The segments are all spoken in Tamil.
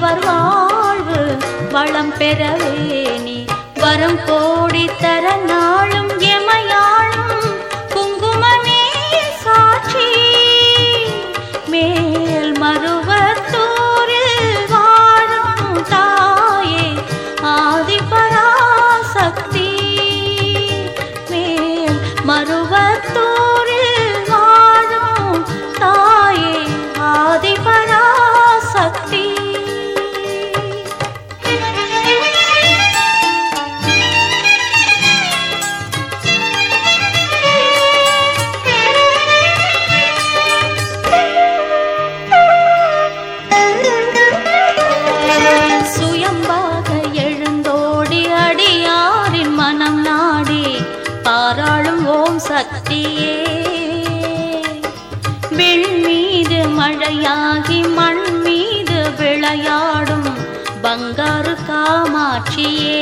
அவர் வாழ்வு வளம் பெறவே நீ. வரம் கோடி தர நாளும் மழையாகி மண் மீது விளையாடும் பங்காரு காமாட்சியே.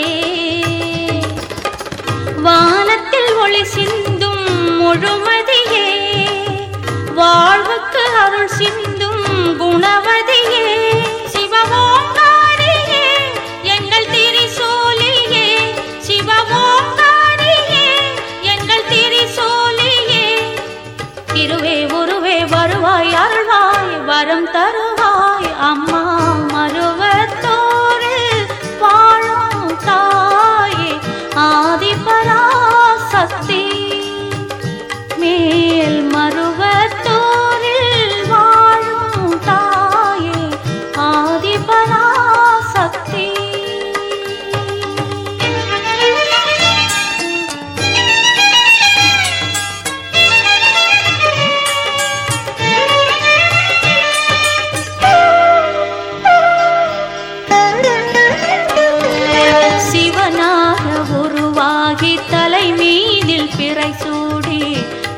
வேலை சூடி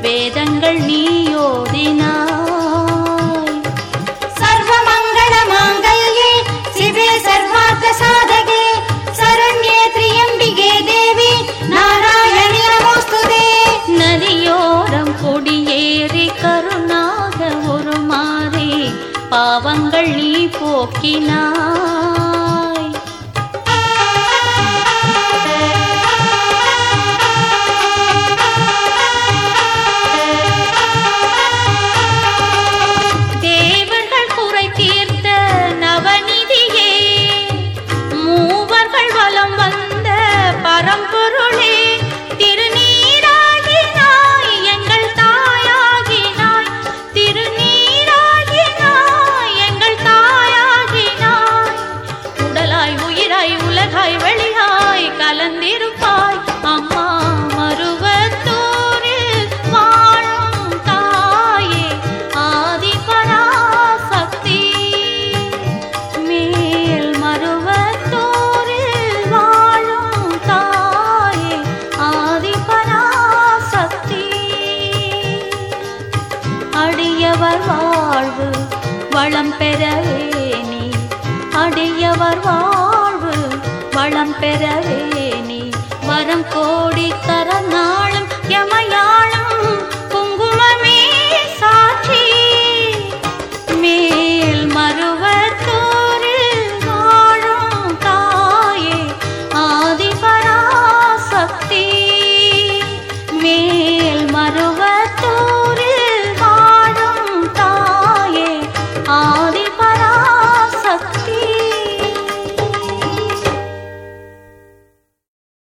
வேதங்கள் நீ ஓதினாய் சர்வ மங்கள மாங்கல்யே சிவே சர்வார்த்த சாதகே சரண்யே திரியம்பிகே தேவி நாராயணி நமோஸ்துதே நதியோரம் கொடியேறி கருணாக உருமாறி பாவங்கள் நீ போக்கினாய். உலகாய் வெளியாய் கலந்திருப்பாய். அம்மா மருவத்தூரில் வாழும் தாயே ஆதிபராசக்தி. மேல் மருவத்தூரில் வாழும் தாயே ஆதிபராசக்தி. அடியவர் வாழ்வு வளம் பெறவே நீ அடியவர் வாழ்வு வளம் பெறவே நீ. வரம் கோடி தர நாளும் எமையாளும்